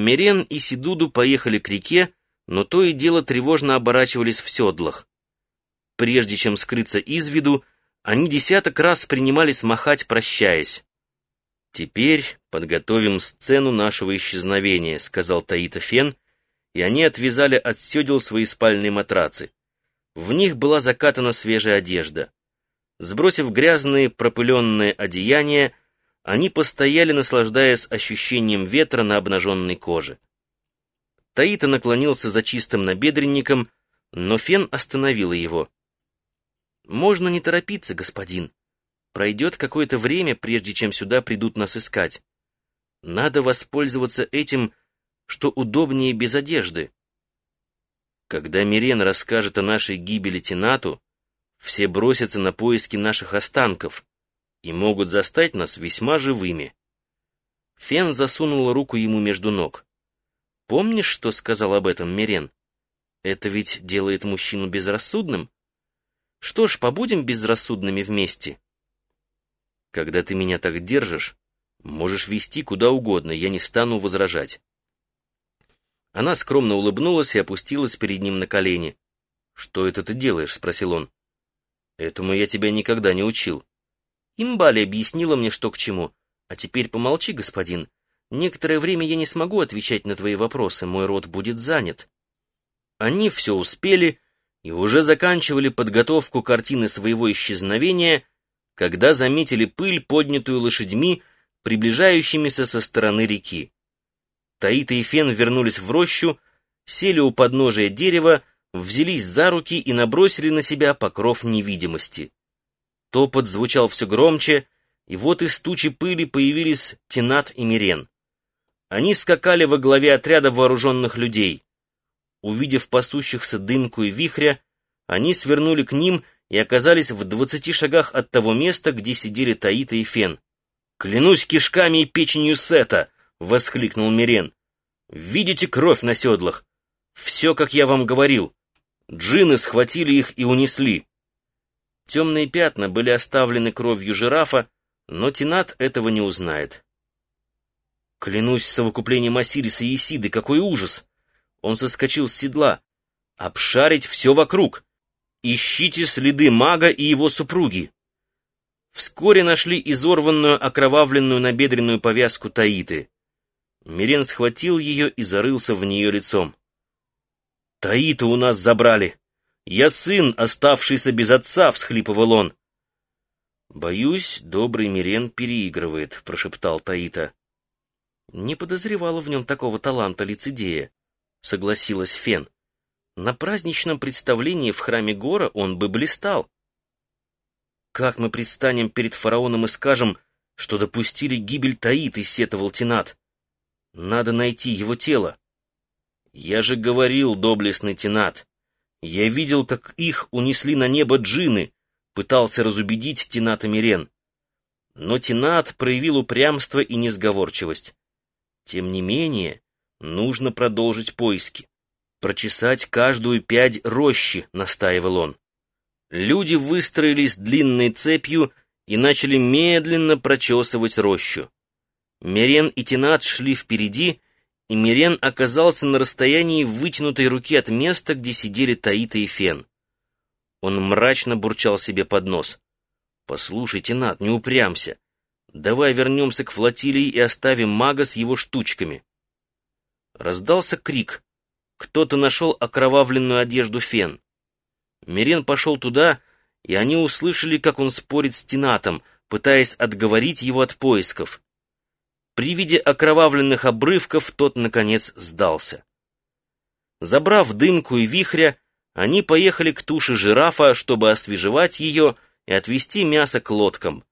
Мирен и Сидуду поехали к реке, но то и дело тревожно оборачивались в седлах. Прежде чем скрыться из виду, они десяток раз принимались махать, прощаясь. «Теперь подготовим сцену нашего исчезновения», — сказал Таита Фен, и они отвязали от седел свои спальные матрацы. В них была закатана свежая одежда. Сбросив грязные пропыленные одеяния, они постояли, наслаждаясь ощущением ветра на обнаженной коже. Таита наклонился за чистым набедренником, но Фен остановила его. «Можно не торопиться, господин. Пройдет какое-то время, прежде чем сюда придут нас искать. Надо воспользоваться этим, что удобнее без одежды. Когда Мирен расскажет о нашей гибели Тенату, все бросятся на поиски наших останков и могут застать нас весьма живыми. Фен засунул руку ему между ног. Помнишь, что сказал об этом Мирен? Это ведь делает мужчину безрассудным? Что ж, побудем безрассудными вместе. Когда ты меня так держишь, можешь вести куда угодно, я не стану возражать. Она скромно улыбнулась и опустилась перед ним на колени. «Что это ты делаешь?» — спросил он. «Этому я тебя никогда не учил. Имбали объяснила мне, что к чему. А теперь помолчи, господин. Некоторое время я не смогу отвечать на твои вопросы, мой рот будет занят». Они все успели и уже заканчивали подготовку картины своего исчезновения, когда заметили пыль, поднятую лошадьми, приближающимися со стороны реки. Таита и Фен вернулись в рощу, сели у подножия дерева, взялись за руки и набросили на себя покров невидимости. Топот звучал все громче, и вот из тучи пыли появились Тенат и Мирен. Они скакали во главе отряда вооруженных людей. Увидев пасущихся дымку и вихря, они свернули к ним и оказались в двадцати шагах от того места, где сидели Таита и Фен. «Клянусь кишками и печенью Сета!» — воскликнул Мирен. «Видите кровь на седлах? Все, как я вам говорил. Джины схватили их и унесли». Темные пятна были оставлены кровью жирафа, но Тинат этого не узнает. Клянусь совокуплением Осириса и Исиды, какой ужас! Он соскочил с седла. Обшарить все вокруг. Ищите следы мага и его супруги. Вскоре нашли изорванную окровавленную набедренную повязку Таиты. Мирен схватил ее и зарылся в нее лицом. «Таиту у нас забрали! Я сын, оставшийся без отца!» — всхлипывал он. «Боюсь, добрый Мирен переигрывает», — прошептал Таита. «Не подозревала в нем такого таланта лицедея», — согласилась Фен. «На праздничном представлении в храме Гора он бы блистал». «Как мы предстанем перед фараоном и скажем, что допустили гибель Таиты?» — сетовал Тенат. Надо найти его тело. Я же говорил, доблестный Тенат. Я видел, как их унесли на небо джины, пытался разубедить Тената Мирен. Но Тенат проявил упрямство и несговорчивость. Тем не менее, нужно продолжить поиски. Прочесать каждую пять рощи, настаивал он. Люди выстроились длинной цепью и начали медленно прочесывать рощу. Мирен и Тенат шли впереди, и Мирен оказался на расстоянии вытянутой руки от места, где сидели Таита и Фен. Он мрачно бурчал себе под нос. «Послушай, Тенат, не упрямся. Давай вернемся к флотилии и оставим мага с его штучками». Раздался крик. Кто-то нашел окровавленную одежду Фен. Мирен пошел туда, и они услышали, как он спорит с Тенатом, пытаясь отговорить его от поисков. При виде окровавленных обрывков тот, наконец, сдался. Забрав дымку и вихря, они поехали к туше жирафа, чтобы освежевать ее и отвезти мясо к лодкам.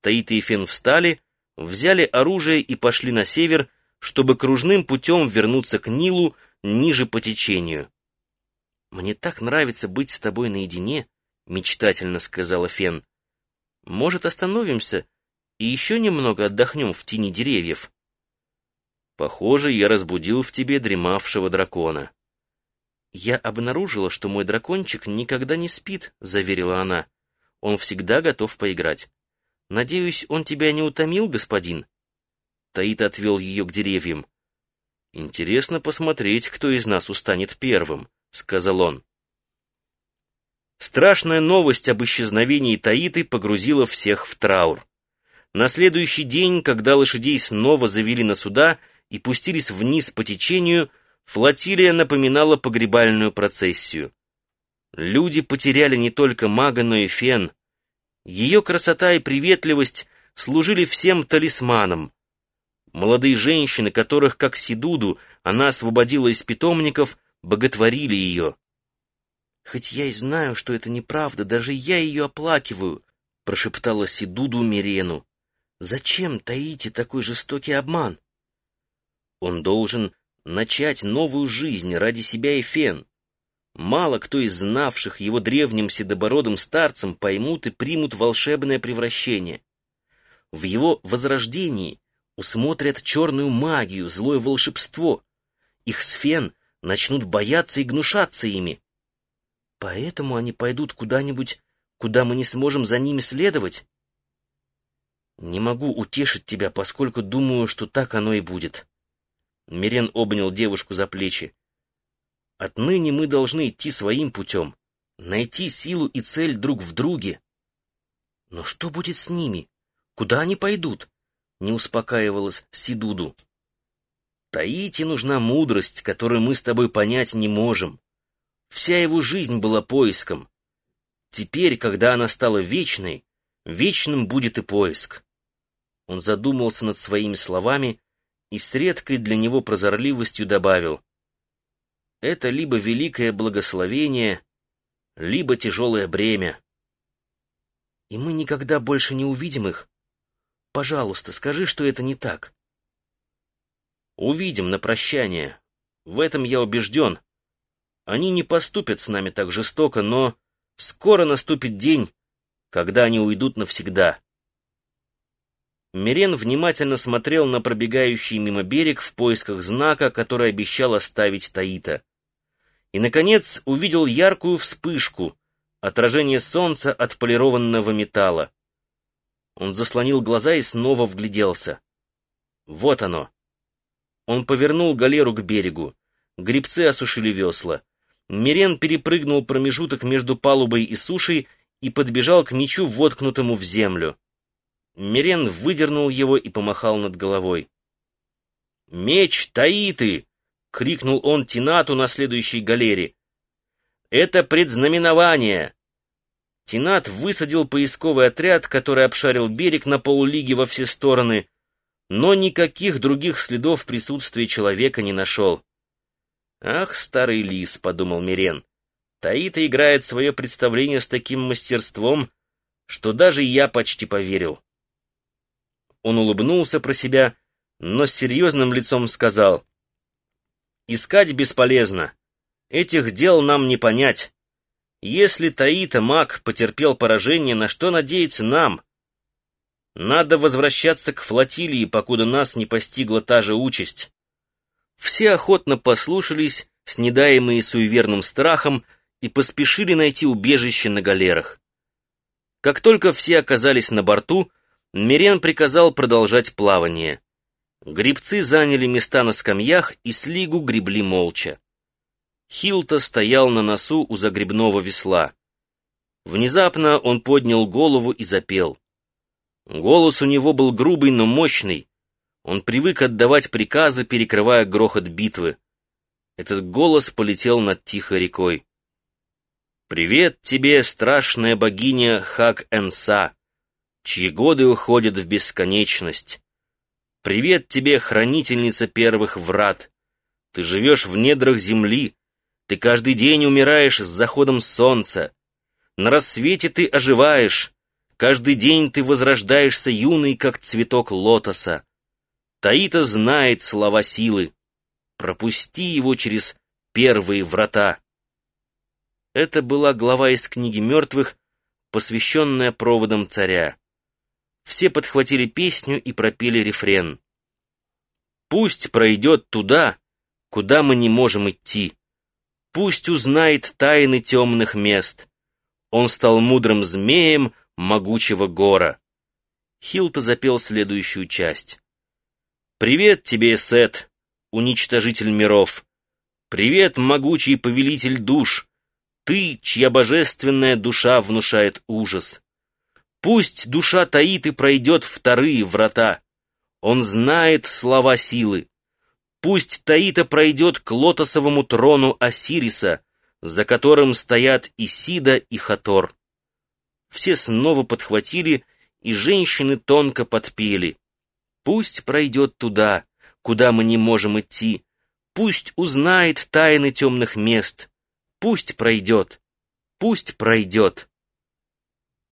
Таит и Фен встали, взяли оружие и пошли на север, чтобы кружным путем вернуться к Нилу ниже по течению. «Мне так нравится быть с тобой наедине», — мечтательно сказала Фен. «Может, остановимся и еще немного отдохнем в тени деревьев. Похоже, я разбудил в тебе дремавшего дракона. Я обнаружила, что мой дракончик никогда не спит, заверила она. Он всегда готов поиграть. Надеюсь, он тебя не утомил, господин? Таит отвел ее к деревьям. «Интересно посмотреть, кто из нас устанет первым», — сказал он. Страшная новость об исчезновении Таиты погрузила всех в траур. На следующий день, когда лошадей снова завели на суда и пустились вниз по течению, флотилия напоминала погребальную процессию. Люди потеряли не только мага, но и фен. Ее красота и приветливость служили всем талисманом. Молодые женщины, которых, как Сидуду, она освободила из питомников, боготворили ее. «Хоть я и знаю, что это неправда, даже я ее оплакиваю», — прошептала Сидуду Мирену. «Зачем таите такой жестокий обман?» Он должен начать новую жизнь ради себя и Фен. Мало кто из знавших его древним седобородым старцем поймут и примут волшебное превращение. В его возрождении усмотрят черную магию, злое волшебство. Их сфен начнут бояться и гнушаться ими. Поэтому они пойдут куда-нибудь, куда мы не сможем за ними следовать. Не могу утешить тебя, поскольку думаю, что так оно и будет. Мирен обнял девушку за плечи. Отныне мы должны идти своим путем, найти силу и цель друг в друге. Но что будет с ними? Куда они пойдут? Не успокаивалась Сидуду. Таити нужна мудрость, которую мы с тобой понять не можем. Вся его жизнь была поиском. Теперь, когда она стала вечной, вечным будет и поиск. Он задумался над своими словами и с редкой для него прозорливостью добавил — это либо великое благословение, либо тяжелое бремя. И мы никогда больше не увидим их. Пожалуйста, скажи, что это не так. Увидим на прощание. В этом я убежден. Они не поступят с нами так жестоко, но скоро наступит день, когда они уйдут навсегда. Мирен внимательно смотрел на пробегающий мимо берег в поисках знака, который обещал оставить Таита и, наконец, увидел яркую вспышку, отражение солнца от полированного металла. Он заслонил глаза и снова вгляделся. Вот оно. Он повернул галеру к берегу. Грибцы осушили весла. Мирен перепрыгнул промежуток между палубой и сушей и подбежал к мечу, воткнутому в землю. Мирен выдернул его и помахал над головой. «Меч Таиты!» — крикнул он Тинату на следующей галере. «Это предзнаменование!» Тинат высадил поисковый отряд, который обшарил берег на полулиги во все стороны, но никаких других следов присутствия человека не нашел. «Ах, старый лис», — подумал Мирен, — «Таита играет свое представление с таким мастерством, что даже я почти поверил». Он улыбнулся про себя, но с серьезным лицом сказал — Искать бесполезно. Этих дел нам не понять. Если Таита маг потерпел поражение, на что надеяться нам? Надо возвращаться к флотилии, покуда нас не постигла та же участь. Все охотно послушались, снедаемые суеверным страхом, и поспешили найти убежище на галерах. Как только все оказались на борту, Мирен приказал продолжать плавание. Грибцы заняли места на скамьях и слигу гребли молча. Хилта стоял на носу у загребного весла. Внезапно он поднял голову и запел. Голос у него был грубый, но мощный. Он привык отдавать приказы, перекрывая грохот битвы. Этот голос полетел над тихой рекой. «Привет тебе, страшная богиня Хак-Энса, чьи годы уходят в бесконечность. Привет тебе, хранительница первых врат. Ты живешь в недрах земли. Ты каждый день умираешь с заходом солнца. На рассвете ты оживаешь. Каждый день ты возрождаешься юный, как цветок лотоса. Таита знает слова силы. Пропусти его через первые врата. Это была глава из книги мертвых, посвященная проводам царя. Все подхватили песню и пропели рефрен. «Пусть пройдет туда, куда мы не можем идти. Пусть узнает тайны темных мест. Он стал мудрым змеем могучего гора». Хилта запел следующую часть. «Привет тебе, Сет! уничтожитель миров! Привет, могучий повелитель душ! Ты, чья божественная душа внушает ужас! Пусть душа таит и пройдет вторые врата. Он знает слова силы. Пусть Таита пройдет к лотосовому трону Осириса, за которым стоят Исида и Хатор. Все снова подхватили, и женщины тонко подпели. Пусть пройдет туда, куда мы не можем идти, пусть узнает тайны темных мест, пусть пройдет, пусть пройдет.